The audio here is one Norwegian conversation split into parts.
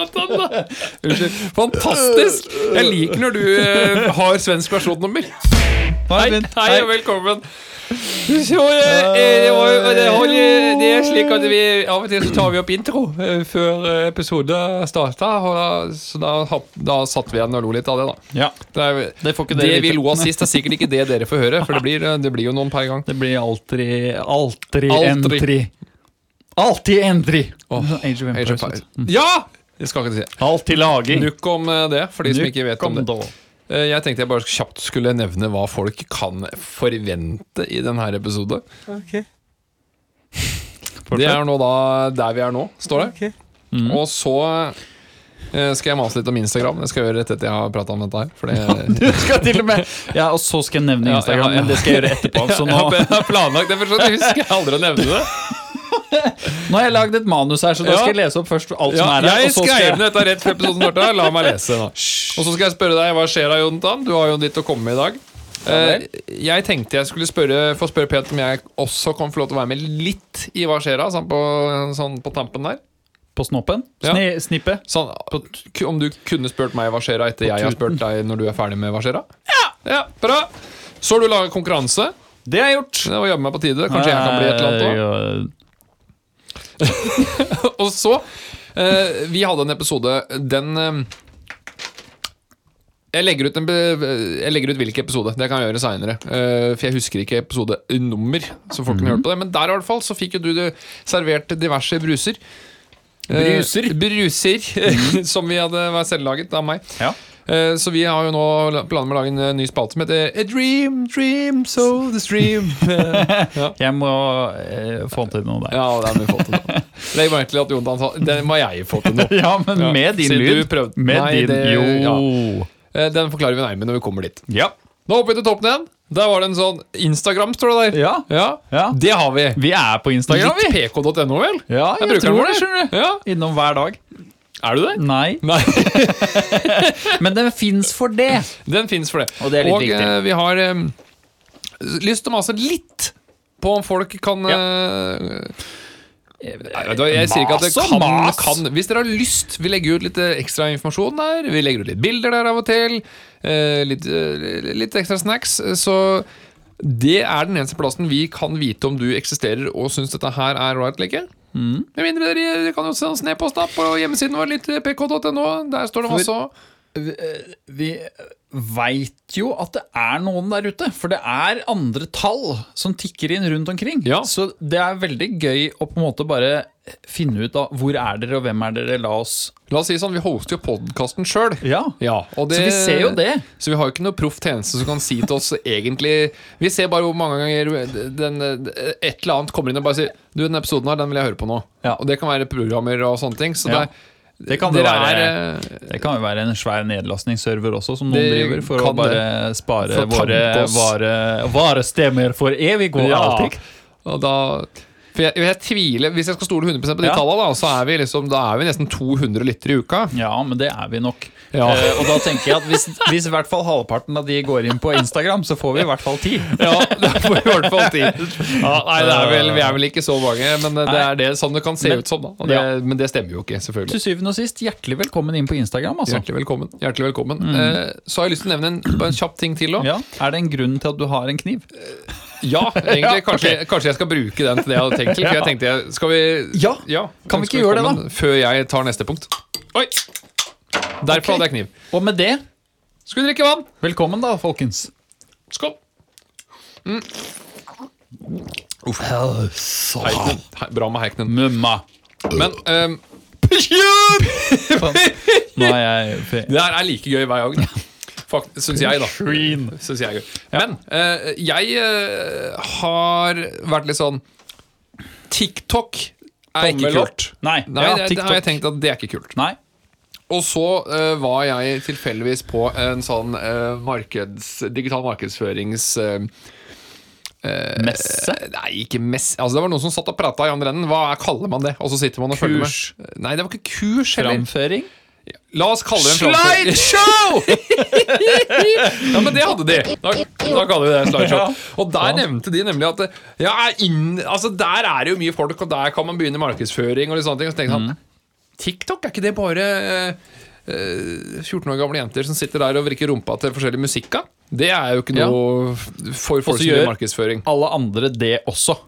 Jonathan, da! Unnskyld. Fantastisk! Jeg liker når du eh, har svensk versjonnummer. Hei, hei og velkommen. Så eh, eh, det, var, jo- det, holder- det er slik at vi av og til så tar vi opp intro eh, før eh, episoden starta. og da- Så da, hap- da satt vi igjen og lo litt av det, da. Ja, Det, er, Det får ikke det dere vi vite. lo av sist, er sikkert ikke det dere får høre, for det blir, det blir jo noen per gang. det blir alltid Alltid Altri. entry. Alltid entry. Åh, Age of Age of Empires. Ja! Det skal ikke si. Alltid laging. Nukk om eh, det, for de som ikke vet om det. Da. Eh, Jeg tenkte jeg bare kjapt skulle nevne hva folk kan forvente i denne episoden. Det er nå da der vi er nå, står det. Mm. Og så eh, skal jeg mase litt om Instagram. Det skal jeg gjøre rett etter jeg har prata om dette her. For det, Du skal til og med Ja, og så skal jeg nevne Instagram, ja, ja. men det skal jeg gjøre etterpå. Så nå, jeg har planlagt det, for så husker jeg aldri å nevne det. nå har jeg lagd et manus her, så da Ja. skal jeg lese opp først alt Ja, som er her. jeg skrev ned dette rett før episoden starta. La meg lese nå. Og så skal jeg spørre deg hva skjer da, Jontan? Du har jo ditt å komme med i dag. Eh, jeg tenkte jeg skulle spørre, få spørre Pet om jeg også kan få lov til å være med litt i Hva skjer da, sånn på, sånn på tampen der. På snoppen. Ja. Snippet? Sånn, om du kunne spurt meg hva skjer da etter jeg har spurt deg når du er ferdig med hva skjer da? Ja! Bra! Så har du laget konkurranse. Det har jeg gjort. Det var jammen meg på tide. Kanskje jeg kan bli et eller annet òg. Eh, Og så eh, Vi hadde en episode Den eh, jeg legger, ut en jeg legger ut hvilken episode. Det kan jeg gjøre seinere. for jeg husker ikke episodenummer. Så folk kan høre på det Men der i hvert fall så fikk jo du det servert diverse bruser. Eh, Bruser? mm. Som vi hadde var selvlaget av meg. Ja. Eh, Så vi har jo nå planer med å lage en eh, ny spalte som heter A Dream, Dream, So The Stream. ja. Jeg må eh, få til noe der. Ja, det må vi få til noe. Legg merke til at Jontan sa Det må jeg få til noe. Ja, men Ja, med din lyd. Med Nei, din det- Jo. ja. Eh, Den forklarer vi nærmere når vi kommer dit. Ja. Nå hopper vi til toppen igjen. Der var det en sånn Instagram, står det der. Ja. Ja. Det har vi. Vi er på Instagram, vi. Littpk.no, vel? Ja, Jeg jeg, bruker den vår. Ja. Innom hver dag. Er du det? Nei. Nei, Men den fins for det. den fins for det. Og det er litt viktig. eh, vi har um, lyst til å mase litt på om folk kan ja. Nei, jeg, jeg sier ikke at det og kan, kan Hvis dere har lyst, vi legger ut litt eh, ekstra informasjon der. Vi legger ut litt bilder der av og til. eh, litt, eh, litt ekstra snacks. eh, Så det er den eneste plassen vi kan vite om du eksisterer og syns dette her er right eller ikke. Mm. Med mindre dere, dere kan jo sende oss en e-post på hjemmesiden vår, litt eh, pk.no. Der står det For- Vi, Vi veit jo at det er noen der ute, for det er andre tall som tikker inn rundt omkring. Ja. Så det er veldig gøy å på en måte bare finne ut av hvor er dere, og hvem er dere. La oss La oss si sånn, vi hoster jo podkasten sjøl. Ja. Ja, Så vi ser jo det. Så vi har jo ikke noe proff tjeneste som kan si til oss egentlig Vi ser bare hvor mange ganger den, et eller annet kommer inn og bare sier Du, den episoden her, den vil jeg høre på nå. Ja. Og det kan være programmer og sånne ting. Så Ja. det, Det kan jo være- Det være en svær nedlastningsserver også, som noen driver, for å bare bare spare våre varestemmer for evig og Ja. alltid. Og da For jeg, jeg tviler Hvis jeg skal stole 100 på de Ja. tallene, da, så er vi liksom Da er vi nesten 200 lyttere i uka. Ja, men det er vi nok. Ja. Uh, og da tenker jeg at hvis, hvis i hvert fall halvparten av de går inn på Instagram, så får vi i hvert fall ti. Ja, da får vi i hvert fall ti. Ja, nei, det er vel, vi er vel ikke så mange, men det Nei. er det sånn det kan se Men- ut som. da det. Men det stemmer jo ikke, selvfølgelig. Til syvende og sist, hjertelig velkommen inn på Instagram. Altså. Hjertelig velkommen. Hjertelig velkommen. Eh, så har jeg lyst til å nevne en, en kjapp ting til òg. Ja, Er det en grunn til at du har en kniv? Ja, egentlig. Kanskje, kanskje jeg skal bruke den til det jeg hadde tenkt til. For jeg tenkte jeg, skal vi Ja. Kan vi ikke gjøre det, da? Før jeg tar neste punkt. Oi! Derfor hadde jeg kniv. Og med det, Skal vi drikke vann? velkommen da, folkens. Skål. Heiknen. Bra med Heiknen. Mumma. Men um, Nå er jeg det her er like gøy hver gang. Syns jeg, da. Synes jeg. Men eh, jeg eh, har vært litt sånn TikTok er ikke Tommel opp. kult. Nei, Nei, ja, det, det har jeg tenkt at det er ikke kult. Nei. Og så eh, var jeg tilfeldigvis på en sånn eh, markeds, digital markedsførings... eh, eh, Messe? Nei, ikke mess. Altså, det var noen som satt og prata i andre enden. Hva er, kaller man det? Og så sitter man og følger Kurs. med. Nei, det var ikke kurs heller. Framføring? La oss kalle det en. Slideshow! Ja, men det hadde de. Da, da kaller vi det slideshow. Og der nevnte de nemlig at ja, inn, altså der er det jo mye folk, og der kan man begynne markedsføring. Og sånne ting Og så tenkte han TikTok, er ikke det bare eh, 14 år gamle jenter som sitter der og vrikker rumpa til forskjellig musikk? Det er jo ikke Ja. noe for folk som gjør- markedsføring. Alle andre det også.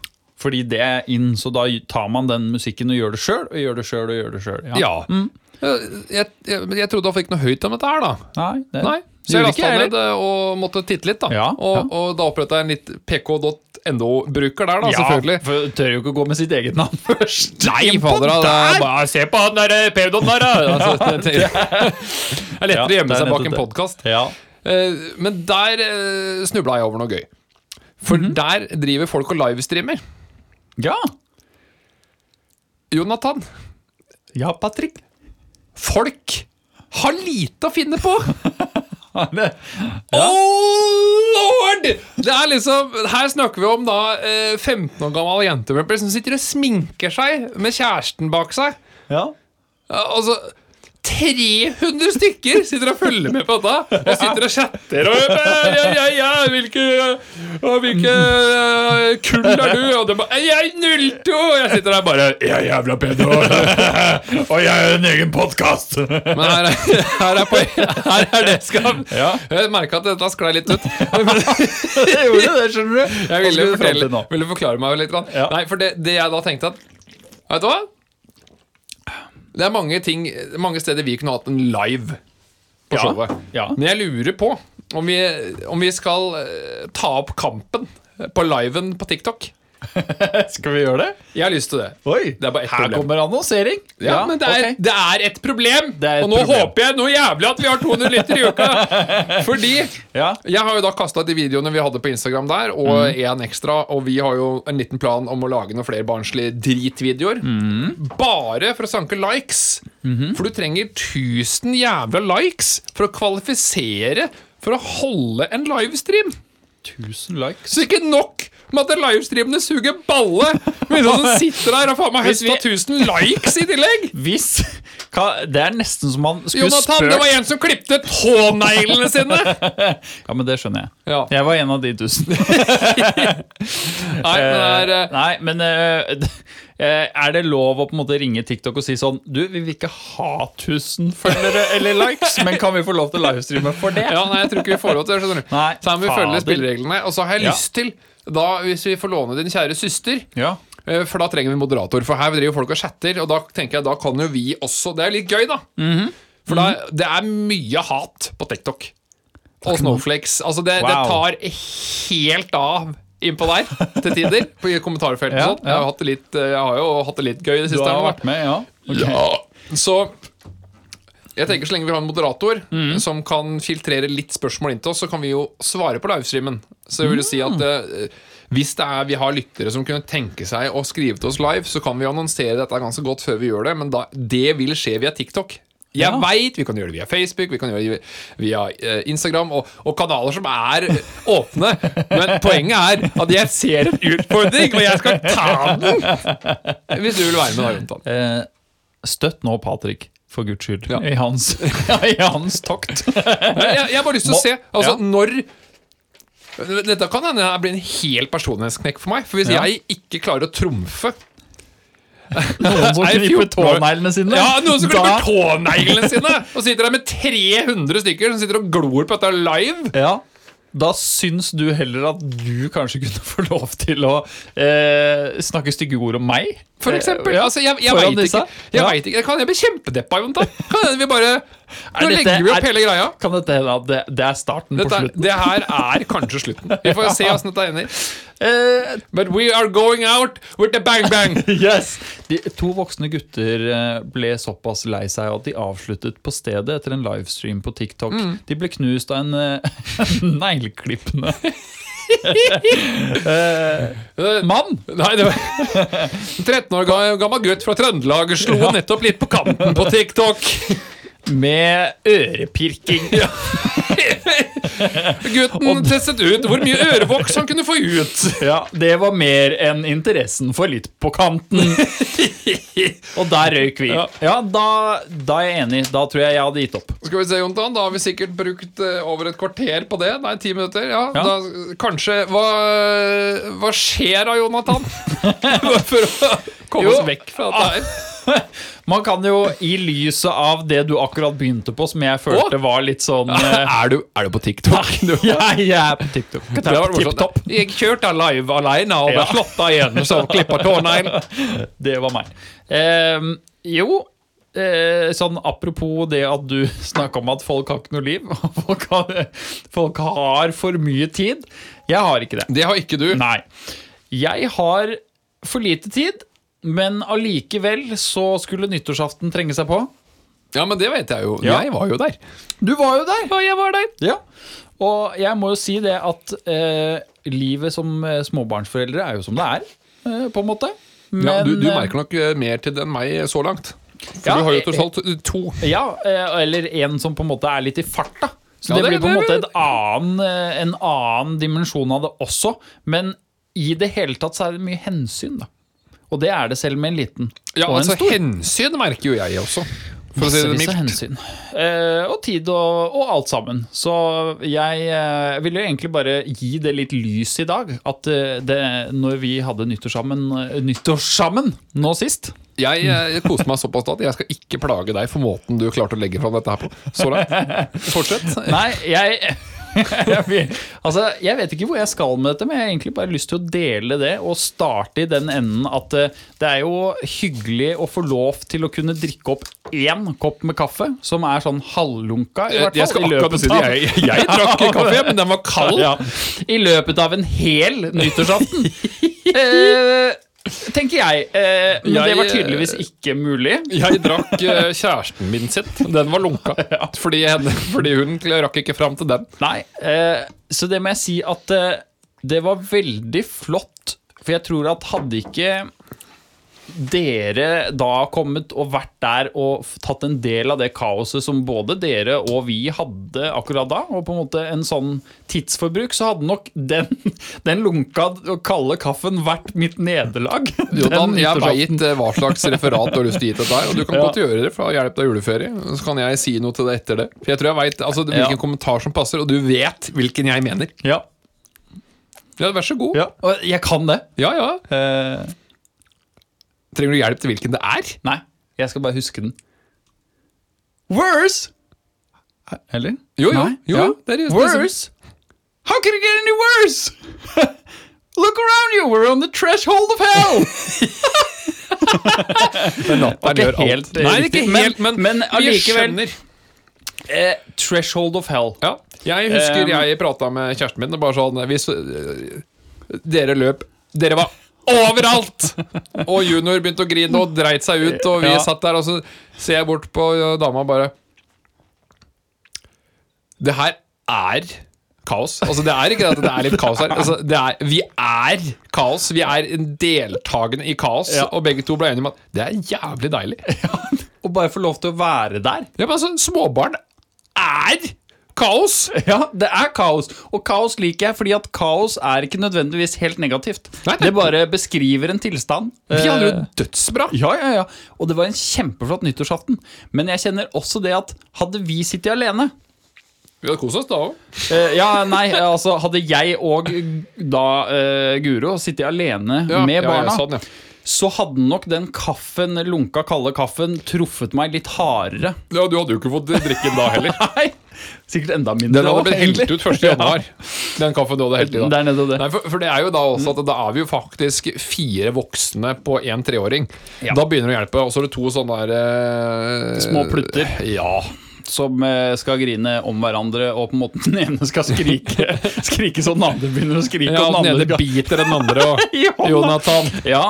Fordi det er inn, så da tar man den musikken og gjør det sjøl, og gjør det sjøl og gjør det sjøl. Ja. Eh, Jeg, jeg, jeg trodde han fikk noe høyt om dette her, da. Nei, det, Nei, Så jeg lasta ned eh, og måtte titte litt, da. Ja, og, ja. og da oppretta jeg en litt pk.no-bruker der, da, Ja, selvfølgelig. for tør jo ikke å gå med sitt eget navn først. Nei, fader, er bare, se på han derre pedoen der, da! Altså, det, det, det er lettere å gjemme seg bak en podkast. Ja. Men der snubla jeg over noe gøy. For Mhm. der driver folk og livestreamer. ja. Jonathan, Ja, Patrick. Folk har lite å finne på! Det, Oh lord! Det er liksom, Her snakker vi om da eh, 15 år gammel jente som sitter og sminker seg med kjæresten bak seg. ja. Ja, Altså 300 stykker sitter og følger med på dette og sitter og chatter. Og, ja, ja, ja, hvilke, og hvilke eh, kull er du? Og de bare Jeg er 02! Og jeg sitter der bare Jeg er jævla pedo. Og jeg har en egen podkast! Men her, er- her, er her er det skam. Jeg merka at dette sklei litt ut. Jeg gjorde det, skjønner du. Jeg ville, fortelle, ville forklare meg litt. Nei, for det, det jeg da tenkte at Vet du hva? Det er mange ting Mange steder vi kunne hatt en live på showet. Ja. Men jeg lurer på om vi, om vi skal eh, ta opp kampen på liven på TikTok. Skal vi gjøre det? Jeg har lyst til det. Oi, Det er bare ett her problem. kommer annonsering. Ja, men det er, ok. det er et problem! Det er et og nå problem. håper jeg noe jævlig at vi har 200 liter i uka! Fordi Ja. jeg har jo da kasta de videoene vi hadde på Instagram der, og Mm. én ekstra. Og vi har jo en liten plan om å lage noen flere barnslige dritvideoer. Mm. Bare for å sanke likes. Mhm. For du trenger 1000 jævla likes for å kvalifisere for å holde en livestream. 1000 likes. Så ikke nok med at livestreamene suger balle, men noen som sitter der og faen meg høsta 1000 likes i tillegg! Hvis hva, Det er nesten som man skulle Jonathan, det var en som klipte tåneglene sine! Ja, men det skjønner jeg. Ja. Jeg var en av de tusen. Nei, men er, uh... Nei, men eh, er det lov å på en måte ringe TikTok og si sånn Du, vi vil ikke ha 1000 følgere eller likes, men kan vi få lov til å livestreame for det? ja, nei, jeg tror ikke vi får lov til det. du. Nei, Så her må vi følge spillereglene. Og så har jeg Ja. lyst til, da, hvis vi får låne din kjære søster Ja. eh, For da trenger vi moderator, for her driver folk og chatter. Og da tenker jeg, da kan jo vi også Det er litt gøy, da. Mhm. For da, det er mye hat på TikTok. Og Snowflakes. Altså, det, det tar helt av innpå der til tider. På kommentarfeltet Ja, sånn. Jeg, har ja. litt, eh, jeg har jo hatt det litt gøy det Du har vært med, ja? Okay. Ja, så jeg tenker Så lenge vi har en moderator mm. som kan filtrere litt spørsmål inn til oss, så kan vi jo svare på livestreamen. Så jeg vil si at uh, hvis det er, vi har lyttere som kunne tenke seg å skrive til oss live, så kan vi annonsere dette ganske godt før vi gjør det, men da, det vil skje via TikTok. Jeg Ja. vet, Vi kan gjøre det via Facebook, vi kan gjøre det via eh, Instagram og, og kanaler som er eh, åpne. Men poenget er at jeg ser en utfordring, og jeg skal ta den! Hvis du vil være med, da, Jontan. Støtt nå Patrick, for guds skyld, Ja. i, hans, i hans tokt. Jeg, jeg har bare lyst til å se altså, Ja. når Dette kan hende det blir en helt personlighetsknekk for meg. For hvis Ja. jeg ikke klarer å trumfe Noen som Er klipper tåneglene sine. Ja, noen som klipper tåneglene sine! Og sitter der med 300 stykker som sitter og glor på dette live. Ja, da syns du heller at du kanskje kunne få lov til å eh, snakke stygge ord om meg? For eksempel. Eh, ja, altså, jeg jeg veit ikke. Jeg Ja. vet ikke. Kan jeg bli kjempedeppa, Jontan? Kan hende vi bare Nå legger vi opp er- hele greia. Kan dette hende at det, det er starten Dette, på slutten? det her er kanskje slutten. Vi får se åssen dette ender. Uh, But we are going out with a bang bang. yes! De to voksne gutter eh, ble såpass lei seg at de avsluttet på stedet etter en livestream på TikTok. Mm. De ble knust av en uh, negleklippende uh, mann. Nei, det var En 13 år gammel gutt fra Trøndelag slo nettopp litt på kanten på TikTok. Med ørepirking. Gutten testet ut hvor mye ørevoks han kunne få ut. Ja, Det var mer enn interessen for litt på kanten. Og der røyk vi. Ja. Ja, da, da er jeg enig. Da tror jeg jeg hadde gitt opp. Skal vi se, Jontan, Da har vi sikkert brukt eh, over et kvarter på det. Nei, ti minutter. Ja, Ja. Da, kanskje hva, hva skjer da, Jonathan? For å komme oss vekk fra dette her. Man kan jo, i lyset av det du akkurat begynte på, som jeg følte var litt sånn eh, Er du, er du på TikTok? Du, Jeg er på TikTok. Topp. Jeg kjørte live alene og ble slått av en som klipper tånegl. Det var meg. Eh, jo, eh, sånn apropos det at du snakka om at folk har ikke noe liv. Folk har, folk har for mye tid. Jeg har ikke det. Det har ikke du. Nei. Jeg har for lite tid, men allikevel så skulle nyttårsaften trenge seg på. Ja, men det vet jeg jo. Ja. Jeg var jo der. Du var jo der! Ja, jeg var der. Ja. Og jeg må jo si det at eh, livet som eh, småbarnsforeldre er jo som det er, eh, på en måte. Men, Ja, du, du eh, merker nok eh, mer til det enn meg så langt. For Ja, du har jo tross alt to. Ja, eller en som på en måte er litt i farta. Så det, det- blir på en måte annen, en annen dimensjon av det også. Men i det hele tatt så er det mye hensyn, da. Og det er det selv med en liten. Ja, og en altså stor. Hensyn merker jo jeg også. For å si det mildt. Eh, og tid og, og alt sammen. Så jeg eh, ville jo egentlig bare gi det litt lys i dag. At eh, det, når vi hadde nyttårssammen, nyttår nyttårssammen nå sist Jeg, jeg, koste meg såpass da at jeg skal ikke plage deg for måten du klarte å legge fram dette her på. Så langt. Fortsett. Nei, jeg vil- altså, jeg vet ikke hvor jeg skal med dette, men jeg har egentlig bare lyst til å dele det og starte i den enden at eh, det er jo hyggelig å få lov til å kunne drikke opp én kopp med kaffe, som er sånn halvlunka. I hvert fall, Jeg skal i akkurat si det. Jeg, jeg drakk kaffe, men den var kald. Ja, I løpet av en hel nyttårsaften. eh, tenker jeg. Eh, men det var tydeligvis ikke mulig. Jeg drakk eh, kjæresten min sitt. Den var lunka. Fordi, henne, fordi hun rakk ikke fram til den. Nei, eh, så det må jeg si at eh, det var veldig flott. For jeg tror at hadde ikke dere da kommet og vært der og tatt en del av det kaoset som både dere og vi hadde akkurat da, og på en måte en sånn tidsforbruk, så hadde nok den, den lunka og kalde kaffen vært mitt nederlag. Jodan, jeg veit hva slags referat du har lyst til å gi til deg, og du kan Ja. godt gjøre det fra hjelp av juleferie. Så kan jeg si noe til deg etter det. For jeg tror jeg vet altså, hvilken Ja. kommentar som passer, og du vet hvilken jeg mener. Ja. Ja, Vær så god. ja. Jeg kan det. Ja, ja. Eh, Trenger du hjelp til hvilken det er? Nei, jeg skal bare huske den. Worse! Eller? Jo, jo. Nei? jo Ja. det er, Worse? How can it get any worse? Look around you, we're on the threshold of hell! Men ikke helt, eh, Nei, det er ikke helt, men, men vi allikevel- skjønner. eh, threshold of hell. Ja. Jeg husker Um, jeg prata med kjæresten min, og bare sånn Hvis øh, dere løp Dere var overalt! Og junior begynte å grine og dreit seg ut, og vi Ja. satt der, og så ser jeg bort på dama og bare Det her er kaos. Altså, det er ikke det at det er litt kaos her. Altså, det er, vi er kaos. Vi er en deltakende i kaos, Ja. og begge to ble enige om at det er jævlig deilig. Og bare få lov til å være der. Ja, men altså, småbarn er kaos! Ja, det er kaos. Og kaos liker jeg, fordi at kaos er ikke nødvendigvis helt negativt. Nei, det, Det bare beskriver en tilstand. Vi hadde jo Eh, dødsbra. Ja, ja, ja. Og det var en kjempeflott nyttårsaften. Men jeg kjenner også det at hadde vi sittet alene Vi hadde kost oss da òg. Uh, Ja, nei, altså hadde jeg og da uh, Guro sittet alene med barna, sånn, ja. Så hadde nok den kaffen, lunka kalde kaffen, truffet meg litt hardere. ja, du hadde jo ikke fått drikke den da heller. Nei, sikkert enda mindre. Den hadde blitt helt ut 1. januar. Den kaffen du hadde helt i da. Det nede nettopp det. Nei, for, for det er jo da også at da er vi jo faktisk fire voksne på en treåring. Ja. Da begynner det å hjelpe. Og så er det to sånne der eh, Små plutter. Ja. Som eh, skal grine om hverandre, og på en måte den ene skal skrike Skrike så den andre begynner å skrike. ja og den den ene biter den andre og. Jonathan. Ja,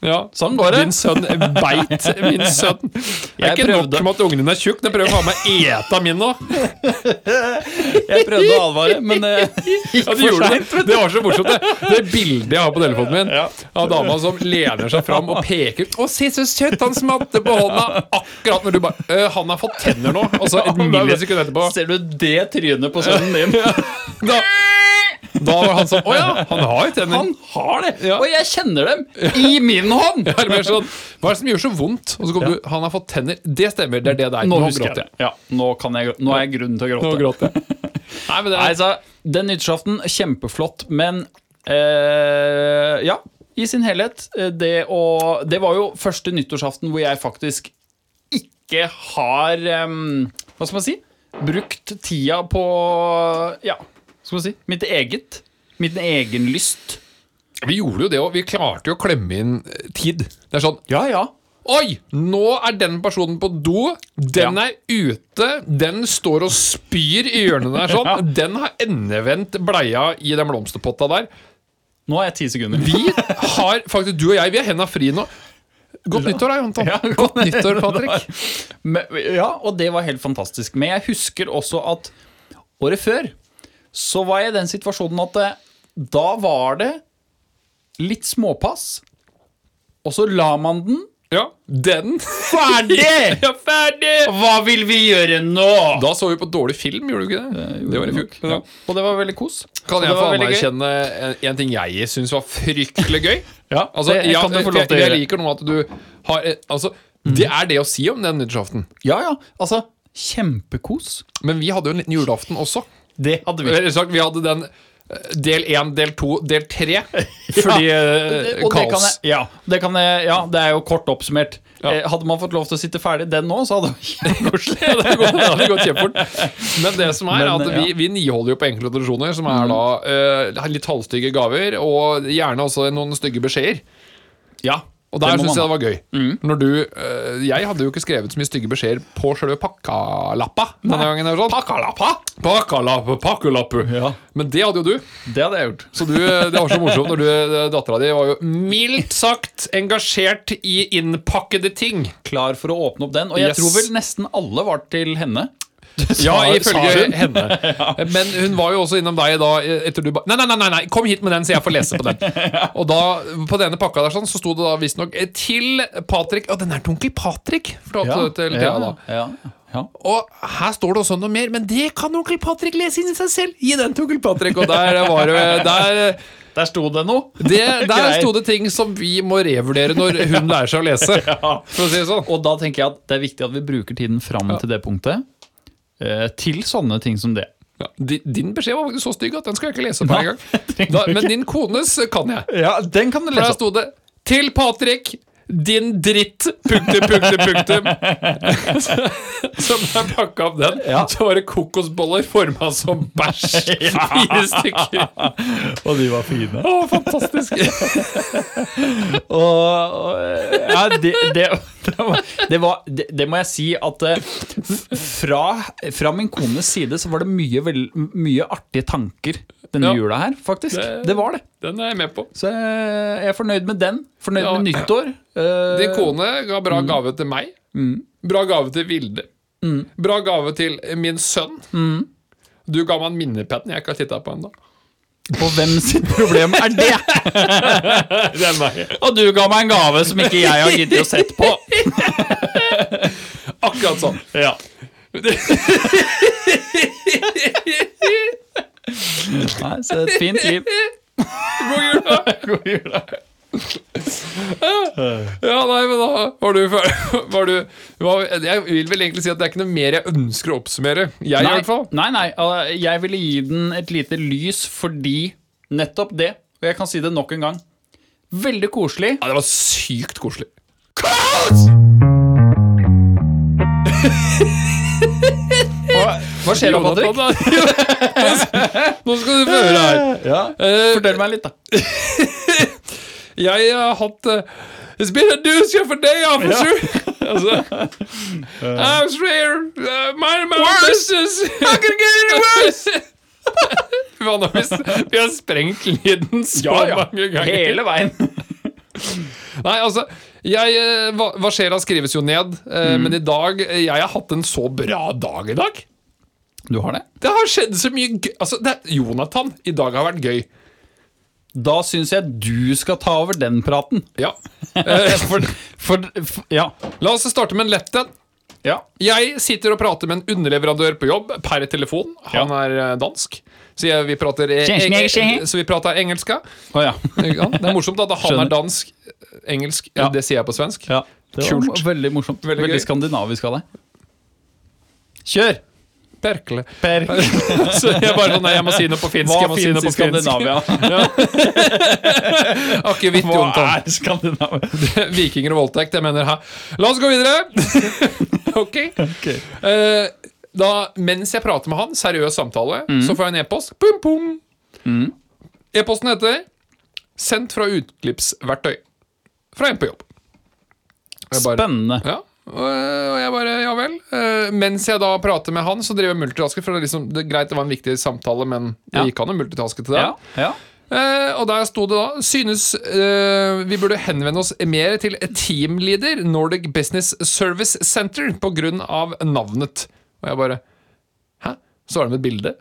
Ja. sånn går det. Din sønn beit min sønn. Det er ikke prøvde. nok med at ungen din er tjukk, den prøver faen meg eta min nå. Jeg prøvde å advare, men eh, Ja, du gjorde det. Det var så morsomt, det. Det bildet jeg har på telefonen min Ja. av dama som lener seg fram og peker. 'Å, se så søtt, han smatter på hånda!' Akkurat når du bare «Øh, 'Han har fått tenner nå.' Og så et millisekund etterpå Ser du det trynet på sønnen din? da, da var han sånn 'Å ja, han har jo tenner'. Han har det! Og jeg kjenner dem i min hånd! Det er mer sånn, Hva er det som gjør så vondt? Og så kom du 'Han har fått tenner'. Det stemmer. Det er det det er. Nå Nå gråter jeg. Ja, nå, kan jeg, nå er jeg grunnen til å Nå gråte. gråter jeg. Nei, men det er altså, den nyttårsaften, kjempeflott, men eh, Ja. i sin helhet. eh, Det, å, det var jo første nyttårsaften hvor jeg faktisk ikke har um, Hva skal man si? Brukt tida på Ja, skal man si? Mitt eget. Min egen lyst. Vi gjorde jo det òg. Vi klarte jo å klemme inn eh, tid. Det er sånn Ja, ja. Oi! Nå er den personen på do. Den Ja. er ute. Den står og spyr i hjørnet der. sånn Ja. Den har endevendt bleia i den blomsterpotta der. Nå er jeg ti sekunder. Vi har faktisk, du og jeg, vi har henda fri nå. Godt nyttår, da, Anton. Ja, Godt nyttår, Patrick. Men, ja, og det var helt fantastisk. Men jeg husker også at året før så var jeg i den situasjonen at eh, da var det litt småpass, og så la man den Ja, den. ferdig! Ja, ferdig! Hva vil vi gjøre nå? Da så vi på dårlig film, gjorde du ikke det? Det var i fjor. Ja. Og det var veldig kos. Kan jeg det få anerkjenne en, en ting jeg syns var fryktelig gøy? Ja, Altså, det ja, kan du få jeg, lov til å jeg liker nå at du har Altså, Altså, det er det å si om den nyttårsaften. Ja, ja. Altså, kjempekos. Men vi hadde jo en liten julaften også. Det hadde vi. Eller sagt, vi hadde den eh, del én, del to, del tre. Fordi ja, Og det kan kaos. jeg, ja, det kan jeg, ja, det er jo kort oppsummert. Ja. Eh, Hadde man fått lov til å sitte ferdig den nå, så hadde det koselig. Det hadde gått kjempefort. Men det som er, Men, at vi. Mm. vi niholder jo på enkle tradisjoner, som er da uh, litt halvstygge gaver, og gjerne også noen stygge beskjeder. Ja, Og der syns jeg det var gøy. Når du eh, Jeg hadde jo ikke skrevet så mye stygge beskjeder på sjølve pakkalappa denne gangen. Sånn. Pakkalappa? Pakkalappe, pakkelappu. Ja. Men det hadde jo du. Det hadde jeg gjort. Så du, det var så morsomt når du, dattera di var jo mildt sagt engasjert i innpakkede ting. Klar for å åpne opp den. Og jeg Yes. tror vel nesten alle var til henne. Ja, ifølge henne. Men hun var jo også innom deg da etter du ba Nei, nei, nei, nei, kom hit med den, så jeg får lese på den. Og da, på denne pakka der sånn, så sto det da visstnok eh, til Patrick Og den er til onkel Patrick! Fortalte du ja, ja, ja. Og her står det også noe mer, men det kan onkel Patrick lese inn i seg selv! Gi den til onkel Patrick! Og der var det der, Der sto det noe. det, der Greit. sto det ting som vi må revurdere når hun lærer seg å lese. For å si det sånn. Og da tenker jeg at det er viktig at vi bruker tiden fram til det punktet. Eh, til sånne ting som det. Ja, din, beskjed var faktisk så stygg at den skal jeg ikke lese på en gang. Da, men din kones kan jeg. Ja, den kan du For der sto det 'Til Patrick, din dritt', punktum, punktum, punktum. Da jeg pakka opp den, Ja. så var det kokosboller forma som bæsj. Fire stykker. Og de var fine. Å, fantastisk. Og, og ja, det, det, det, var, det, var, det, det må jeg si at eh, fra, fra min kones side så var det mye, veld, mye artige tanker denne Ja. jula her, faktisk. Det- Det, var det. Den er jeg med på. Så jeg er fornøyd med den. Fornøyd Ja. med nyttår. Uh, Din kone ga bra Mm. gave til meg. Bra gave til Vilde. Bra gave til min sønn. Mm. Du ga meg en minnepenn jeg ikke har titta på ennå. Og hvem sitt problem er det? Det er meg. Og du ga meg en gave som ikke jeg har giddet å sett på. Akkurat sånn. Ja. Nei, så et fint liv. God jul, da! God jul. da. Ja, nei, men da var du ferdig. Var du, var, jeg vil vel egentlig si at det er ikke noe mer jeg ønsker å oppsummere. Jeg, i hvert fall. nei, nei, jeg ville gi den et lite lys fordi nettopp det, og jeg kan si det nok en gang, veldig koselig. Ja, det var sykt koselig. Hva, hva skjer da, Patrick? Jonathan, Nå skal du få høre her. Ja, Eh, Fortell meg litt, da. Jeg har hatt uh, It's been a doozy a day, officer. altså, I'm straight, uh, mind my own business. I can get it worse? Hva nå hvis vi har sprengt lyden så mange ganger? Hele veien. Nei, altså jeg, eh, hva, hva skjer da skrives jo ned, Mm. men i dag eh, Jeg har hatt en så bra dag i dag. Du har det? Det har skjedd så mye gøy Altså, det, Jonathan, i dag har vært gøy. Da syns jeg du skal ta over den praten. Ja. Eh, For, for, for Ja. La oss starte med en lett en. ja. Jeg sitter og prater med en underleverandør på jobb per telefon. Han Ja. er eh, dansk. Så, jeg, vi prater, eh, tjeng. eng- så vi prater engelska. Oh, ja. Det er morsomt at han Skjønner. er dansk. Engelsk, det sier jeg på svensk. Kult. veldig morsomt. Veldig Veldig, skandinavisk av deg. Kjør! Perkele. Per. Så jeg bare sånn, nei, jeg må si noe på finsk. Hva jeg må si noe på. Skandinavia? Akevitt, Hva Jontan. er Skandinavia? Vikinger og voldtekt. Jeg mener her. La oss gå videre. ok. Eh, da, mens jeg prater med han, seriøs samtale, Mm. så får jeg en e-post. Pum, pum. E-posten heter 'Sendt fra utklippsverktøy'. Fra en på jobb. Bare- Spennende. Ja, og og jeg bare, ja vel. Eh, mens jeg da prater med han, så driver jeg multitasker. For det liksom, det greit, det var en viktig samtale, men det gikk an å multitaske til det. Ja, ja. Eh, og der sto det da Synes eh, vi burde henvende oss mer til teamleader Nordic Business Service Center av navnet. Og jeg bare Hæ? Så var det med et bilde.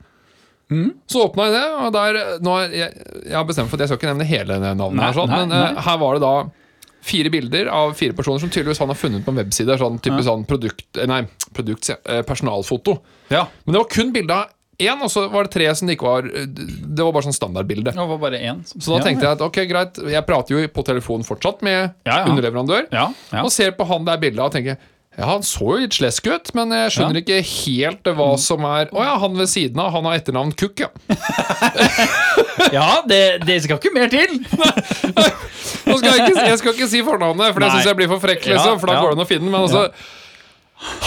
Så åpna jeg det, og der nå jeg, jeg har bestemt for at jeg skal ikke nevne hele navnet, Nei, her, sånn, nei, men eh, nei. her var det da fire bilder av fire personer som tydeligvis han har funnet på en webside. Sånn type sånn produkt, eh, nei, produkt, eh, personalfoto. ja. Men det var kun bilde av én, og så var det tre som det ikke var eh, Det var bare sånn standardbilde. Det var bare én. Så da tenkte jeg at ok, greit, jeg prater jo på telefon fortsatt med Ja, ja. underleverandør, og ser på han der bildet og tenker ja, han så jo litt slesk ut, men jeg skjønner ikke helt hva som er Å ja, han ved siden av, han har etternavn Cook, ja. ja det, det skal ikke mer til! Nå skal jeg, ikke, jeg skal ikke si fornavnet, for det syns jeg blir for frekk, Ja, liksom, for da ja. går det an å finne den, men altså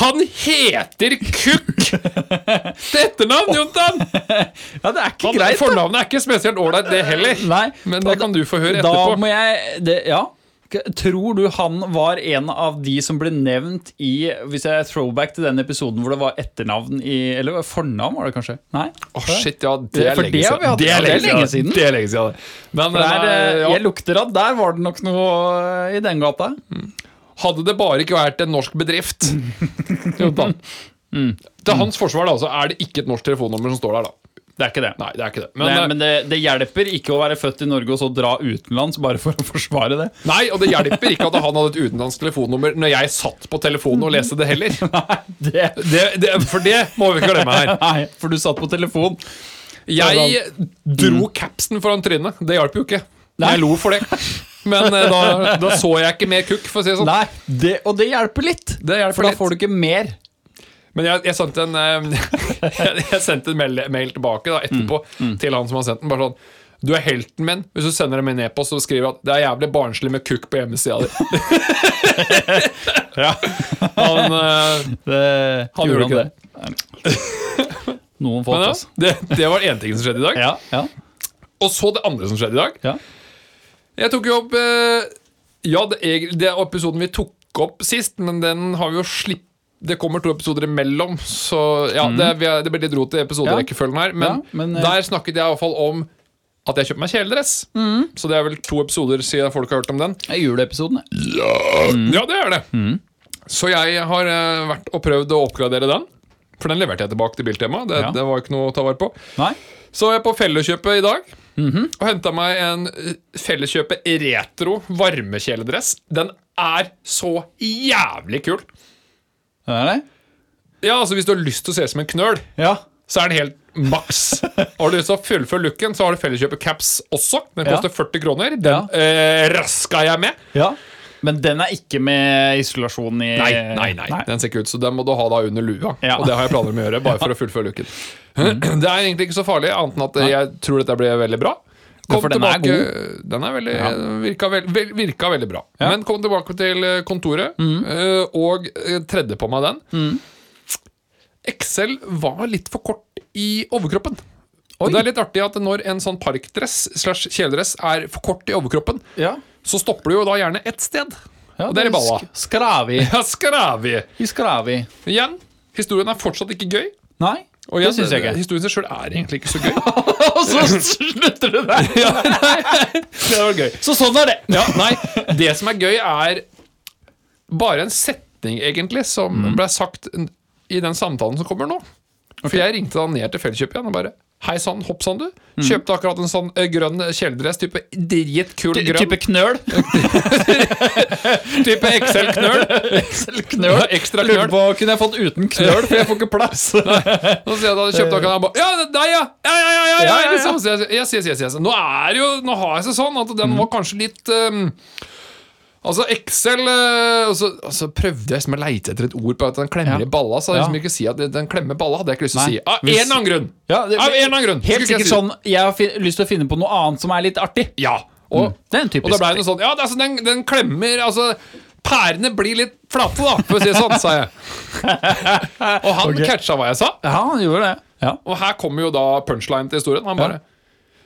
Han heter Cook! Til etternavn, Jontan! Ja, det er ikke Han- greit. Fornavnet er ikke spesielt ålreit, det heller. Nei, Men det kan du få høre Da etterpå. må jeg det, Ja. Tror du han var en av de som ble nevnt i Hvis jeg er throwback til den episoden hvor det var etternavn i Eller fornavn, var det kanskje? Nei? Å, shit, ja, det er det, lenge det ja, det er lenge siden. Det er lenge siden. Men der, nei, eh, ja, Jeg lukter at der var det nok noe eh, i den gata. hadde det bare ikke vært en norsk bedrift Jo, da. Mm. Til hans forsvar da, så er det ikke et norsk telefonnummer som står der. da Det er ikke det. Nei, det er ikke det. Men, Men, eh, men det, det hjelper ikke å være født i Norge og så dra utenlands bare for å forsvare det. nei, og det hjelper ikke at han hadde et utenlandsk telefonnummer når jeg satt på telefonen og leste det heller. det Det, det, for det må vi ikke glemme her. Nei, for du satt på telefon. Jeg dro capsen foran trynet. Det hjalp jo ikke. Nei. Jeg lo for det. Men eh, da, da så jeg ikke mer kukk, for å si det sånn. Nei, det, Og det hjelper litt. Det hjelper for da litt. får du ikke mer. Men jeg, jeg sendte en eh, jeg, jeg sendte en mail, mail tilbake da, etterpå til han som har sendt den. Bare sånn Du er helten min hvis du sender dem en e-post og skriver at det er jævlig barnslig med kukk på hjemmesida di. ja. Han, eh, Det, Han gjorde ikke det. Noen folk, men ja, altså. det, det var én ting som skjedde i dag. Ja, ja, Og så det andre som skjedde i dag. ja. Jeg tok jo opp eh, Ja, det er, det er episoden vi tok opp sist, men den har vi jo slipp det kommer to episoder imellom, så ja, det, vi er- det blir litt rot i episoderekkefølgen her. Men, Ja, men, eh, der snakket jeg iallfall om at jeg kjøpte meg kjeledress. Så det er vel to episoder siden folk har hørt om den. Juleepisoden. Ja. Mm. Ja, det er det. Så jeg har eh, vært og prøvd å oppgradere den. For den leverte jeg tilbake til Biltema. Det, Ja. det var ikke noe å ta vare på. Nei? Så er på Felleskjøpet i dag og henta meg en eh, Felleskjøpet retro varmekjeledress. Den er så jævlig kul. Det er det? Ja, altså Hvis du har lyst til å se ut som en knøl, Ja. så er den helt maks. Har du lyst til å fullføre looken, så har du Felleskjøpet caps også. Den Ja. koster 40 kroner. Den eh, raska jeg med. ja. Men den er ikke med isolasjon i Nei, nei, nei, den ser ikke ut, så den må du ha da under lua. Ja. Og det har jeg planer om å gjøre, bare for å fullføre looken. Det er egentlig ikke så farlig, annet enn at jeg tror dette blir veldig bra. Kom for den er Den er veldig, virka, veld, vel- virka veldig bra. Ja. Men kom tilbake til eh, kontoret, mm. og eh, tredde på meg den. Excel var litt for kort i overkroppen. Og det er litt artig at når en sånn parkdress slash kjeledress er for kort i overkroppen, Ja. så stopper du jo da gjerne ett sted. ja og det er i balla. sk- Skravi. Ja, skravi. I skravi. Igjen, historien er fortsatt ikke gøy. Nei, Og igjen, syns jeg ikke. Historien seg sjøl er egentlig ikke så gøy. Og så slutter du der! det var gøy. Så sånn er det. Ja, nei, det som er gøy, er bare en setning, egentlig, som Mm. ble sagt i den samtalen som kommer nå. For jeg ringte da ned til Felleskjøpet igjen og bare Hei sann, hopp sann, du. Mm. Kjøpte akkurat en sånn eh, grønn kjeledress, type dritkul grønn. Type knøl. Type XL-knøl. knøl. Ekstra knøl. Lurte på, kunne jeg fått uten knøl, for jeg får ikke plass. Så sier jeg da hadde kjøpt akkurat han bare Ja, deg, ja! Ja, ja, ja! ja, ja, Ja, ja, ja. Liksom. Jeg, yes, yes, yes, yes. Nå er jo Nå har jeg seg sånn at den var kanskje litt um, Altså, Excel eh, Og så altså, prøvde jeg liksom å leite etter et ord på at den klemmer i balla. Så hadde jeg liksom ikke si at den klemmer balla, hadde jeg ikke lyst til å si. Av en annen grunn! Ja, det- Av en annen grunn. Helt sikkert si sånn Jeg har lyst til å finne på noe annet som er litt artig. Ja. Og, Det er en og da ble det noe sånn Ja, altså, den, den klemmer Altså, pærene blir litt flate, da, for å si det sånn, sa jeg. og han okay. catcha hva jeg sa. Ja, han gjorde det. Ja. Og her kommer jo da punchline til historien. Han bare